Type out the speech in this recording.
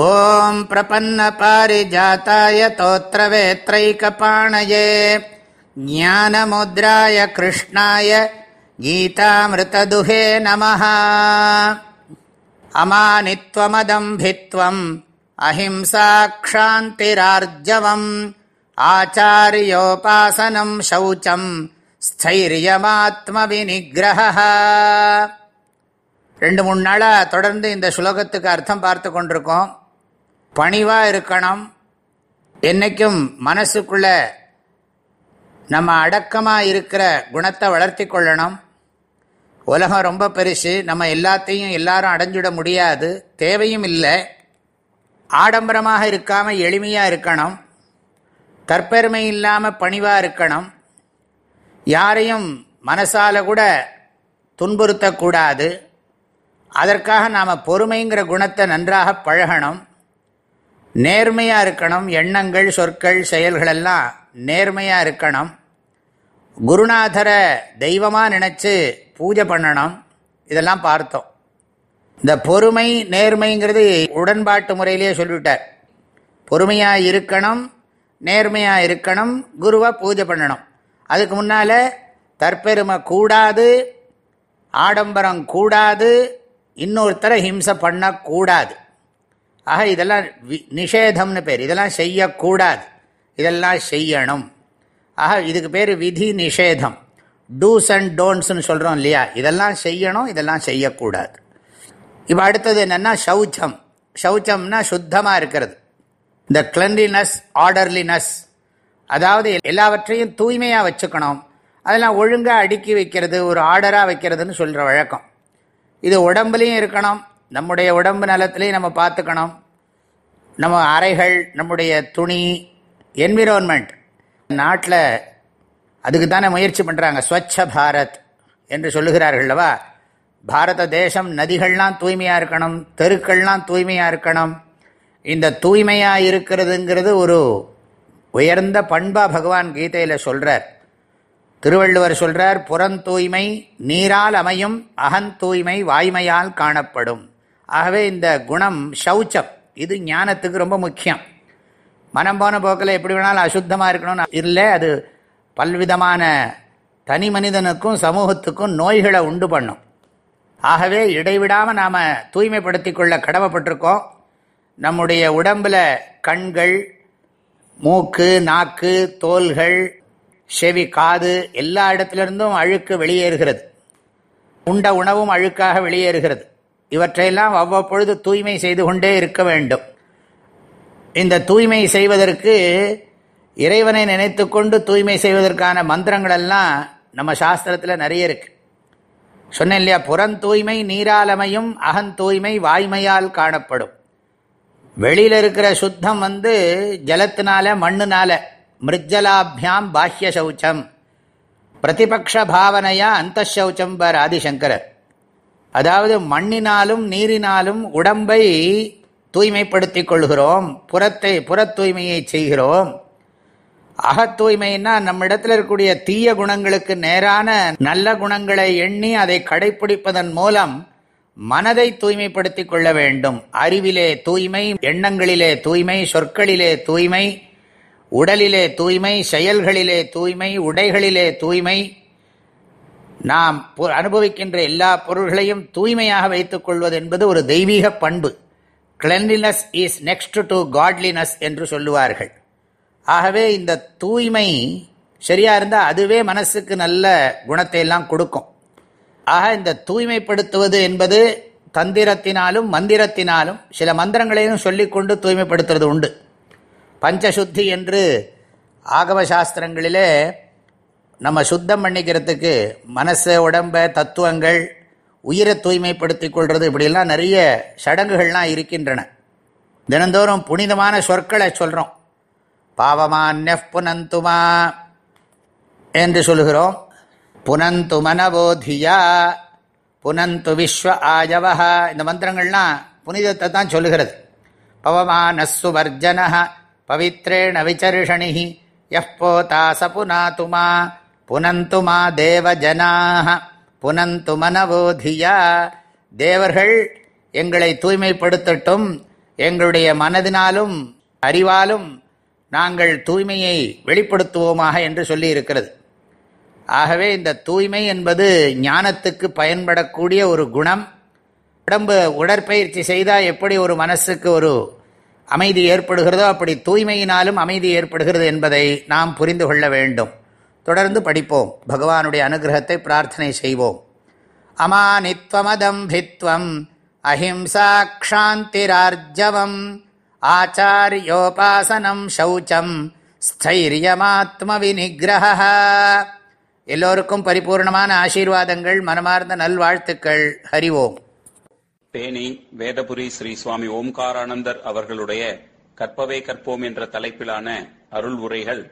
ॐ प्रपन्नपारिजाताय तोत्रवेत्रैकपाणये ज्ञानमुद्राय कृष्णाय गीतामृतदुहे नमः अमानित्वमदम्भित्वम् अहिंसाक्षान्तिरार्जवम् आचार्योपासनम् शौचम् ஸ்தைரியமாத்மவிநிகிரக ரெண்டு மூணு நாளாக தொடர்ந்து இந்த ஸ்லோகத்துக்கு அர்த்தம் பார்த்து கொண்டிருக்கோம் பணிவாக இருக்கணும். என்றைக்கும் மனசுக்குள்ள நம்ம அடக்கமாக இருக்கிற குணத்தை வளர்த்தி கொள்ளணும். உலகம் ரொம்ப பெருசு. நம்ம எல்லாத்தையும் எல்லாரும் அடைஞ்சிட முடியாது. தேவையும் இல்லை. ஆடம்பரமாக இருக்காமல் எளிமையாக இருக்கணும். தற்பெருமை இல்லாமல் பணிவாக இருக்கணும். யாரையும் மனசால் கூட துன்புறுத்தக்கூடாது. அதற்காக நாம் பொறுமைங்கிற குணத்தை நன்றாக பழகணும். நேர்மையாக இருக்கணும் எண்ணங்கள் சொற்கள் செயல்களெல்லாம் நேர்மையாக இருக்கணும். குருநாதரை தெய்வமாக நினச்சி பூஜை பண்ணணும். இதெல்லாம் பார்த்தோம். இந்த பொறுமை நேர்மைங்கிறது உடன்பாட்டு முறையிலேயே சொல்லிவிட்டார். பொறுமையாக இருக்கணும் நேர்மையாக இருக்கணும் குருவை பூஜை பண்ணணும். அதுக்கு முன்னால் தற்பெருமை கூடாது ஆடம்பரம் கூடாது இன்னொருத்தரை ஹிம்சை பண்ணக்கூடாது. ஆக இதெல்லாம் நிஷேதம்னு பேர். இதெல்லாம் செய்யக்கூடாது. இதெல்லாம் செய்யணும். ஆக இதுக்கு பேர் விதி நிஷேதம். டூஸ் அண்ட் டோன்ட்ஸ்னு சொல்கிறோம் இல்லையா? இதெல்லாம் செய்யணும் இதெல்லாம் செய்யக்கூடாது. இப்போ அடுத்தது என்னென்னா சௌச்சம் சௌச்சம்னா சுத்தமாக இருக்கிறது. இந்த கிளன்லினஸ் ஆர்டர்லினஸ் அதாவது எல்லாவற்றையும் தூய்மையாக வச்சுக்கணும். அதெல்லாம் ஒழுங்காக அடுக்கி வைக்கிறது ஒரு ஆர்டராக வைக்கிறதுன்னு சொல்கிற வழக்கம். இது உடம்புலையும் இருக்கணும் நம்முடைய உடம்பு நலத்திலையும் நம்ம பார்த்துக்கணும். நம்ம அறைகள் நம்முடைய துணி என்விரான்மெண்ட் நாட்டில் அதுக்கு தானே முயற்சி பண்ணுறாங்க ஸ்வச்ச பாரத் என்று சொல்லுகிறார்கள்லவா பாரத தேசம் நதிகள்லாம் தூய்மையாக இருக்கணும் தெருக்கள்லாம் தூய்மையாக இருக்கணும். இந்த தூய்மையாக இருக்கிறதுங்கிறது ஒரு உயர்ந்த பண்பா பகவான் கீதையில் சொல்கிறார் திருவள்ளுவர் சொல்கிறார் புறந்தூய்மை நீரால் அமையும் அகந்தூய்மை வாய்மையால் காணப்படும். ஆகவே இந்த குணம் சௌச்சம் இது ஞானத்துக்கு ரொம்ப முக்கியம். மனம் போன போக்கில் எப்படி வேணாலும் அசுத்தமாக இருக்கணும்னு இல்லை அது பல்விதமான தனி மனிதனுக்கும் சமூகத்துக்கும் நோய்களை உண்டு பண்ணும். ஆகவே இடைவிடாமல் நாம் தூய்மைப்படுத்தி கொள்ள கடமைப்பட்டிருக்கோம். நம்முடைய உடம்பில் கண்கள் மூக்கு நாக்கு தோள்கள் செவி காது எல்லா இடத்துலேருந்தும் அழுக்கு வெளியேறுகிறது. உண்ட உணவும் அழுக்காக வெளியேறுகிறது. இவற்றையெல்லாம் அவ்வப்பொழுது தூய்மை செய்து கொண்டே இருக்க வேண்டும். இந்த தூய்மை செய்வதற்கு இறைவனை நினைத்து கொண்டு தூய்மை செய்வதற்கான மந்திரங்களெல்லாம் நம்ம சாஸ்திரத்தில் நிறைய இருக்கு. சொன்னேன் இல்லையா? புறந்தூய்மை நீராலமையும் அகந்தூய்மை வாய்மையால் காணப்படும். வெளியில் இருக்கிற சுத்தம் வந்து ஜலத்தினால மண்ணுனால. மிருஜலாபியாம் பாஹ்ய சௌச்சம். பிரதிபக்ஷ பாவனையா அந்த சௌச்சம் பர் ஆதிசங்கரர். அதாவது மண்ணினாலும் நீரினாலும் உடம்பை தூய்மைப்படுத்திக் கொள்கிறோம். புறத்தை புற தூய்மையை செய்கிறோம் அகத்தூய்மைன்னா நம்ம இருக்கக்கூடிய தீய குணங்களுக்கு நேரான நல்ல குணங்களை எண்ணி அதை கடைபிடிப்பதன் மூலம் மனதை தூய்மைப்படுத்திக் கொள்ள வேண்டும். அறிவிலே தூய்மை எண்ணங்களிலே தூய்மை சொற்களிலே தூய்மை உடலிலே தூய்மை செயல்களிலே தூய்மை உடைகளிலே தூய்மை நாம் அனுபவிக்கின்ற எல்லா பொருள்களையும் தூய்மையாக வைத்துக் கொள்வது என்பது ஒரு தெய்வீக பண்பு. Cleanliness is next to godliness என்று சொல்லுவார்கள். ஆகவே இந்த தூய்மை சரியாக இருந்தால் அதுவே மனசுக்கு நல்ல குணத்தை எல்லாம் கொடுக்கும். ஆக இந்த தூய்மைப்படுத்துவது என்பது தந்திரத்தினாலும் மந்திரத்தினாலும் சில மந்திரங்களையும் சொல்லிக்கொண்டு தூய்மைப்படுத்துறது உண்டு. பஞ்சசுத்தி என்று ஆகவ சாஸ்திரங்களிலே நம்ம சுத்தம் பண்ணிக்கிறதுக்கு மனசு உடம்ப தத்துவங்கள் உயிரை தூய்மைப்படுத்தி கொள்வது இப்படியெல்லாம் நிறைய சடங்குகள்லாம் இருக்கின்றன. தினந்தோறும் புனிதமான சொற்களை சொல்கிறோம் பாவமான்ய புனந்துமா என்று சொல்லுகிறோம். புனந்து மனபோதியா புனந்து விஸ்வ ஆயவஹா இந்த மந்திரங்கள்லாம் புனிதத்தை தான் சொல்லுகிறது. பவமானஸ்ஸு வர்ஜன பவித்ரேண விசர்ஷணி எஃப் போதா ச புனாத்துமா புனந்து மா தேவஜனாக புனந்து மனவோதியா. தேவர்கள் எங்களை தூய்மைப்படுத்தட்டும் எங்களுடைய மனதினாலும் அறிவாலும் நாங்கள் தூய்மையை வெளிப்படுத்துவோமாக என்று சொல்லி இருக்கிறது ஆகவே இந்த தூய்மை என்பது ஞானத்துக்கு பயன்படக்கூடிய ஒரு குணம். உடம்பு உடற்பயிற்சி செய்தால் எப்படி ஒரு மனசுக்கு ஒரு அமைதி ஏற்படுகிறதோ அப்படி தூய்மையினாலும் அமைதி ஏற்படுகிறது என்பதை நாம் புரிந்து கொள்ள வேண்டும். தொடர்ந்து படிப்போம். பகவானுடைய அனுகிரகத்தை பிரார்த்தனை செய்வோம். அமானித்வமதம்பித்வம் அஹிம்சாக்ஷாந்திரார்ஜவம் ஆச்சாரியோபாசனம் சௌச்சம் ஸ்தைரியமாத்ம விநிகிரக எல்லோருக்கும் பரிபூர்ணமான ஆசீர்வாதங்கள் மனமார்ந்த நல்வாழ்த்துக்கள். ஹரிவோம் தேனி வேதபுரி ஸ்ரீ சுவாமி ஓம்காரானந்தர் அவர்களுடைய கற்பவே கற்போம் என்ற தலைப்பிலான அருள் உரைகள்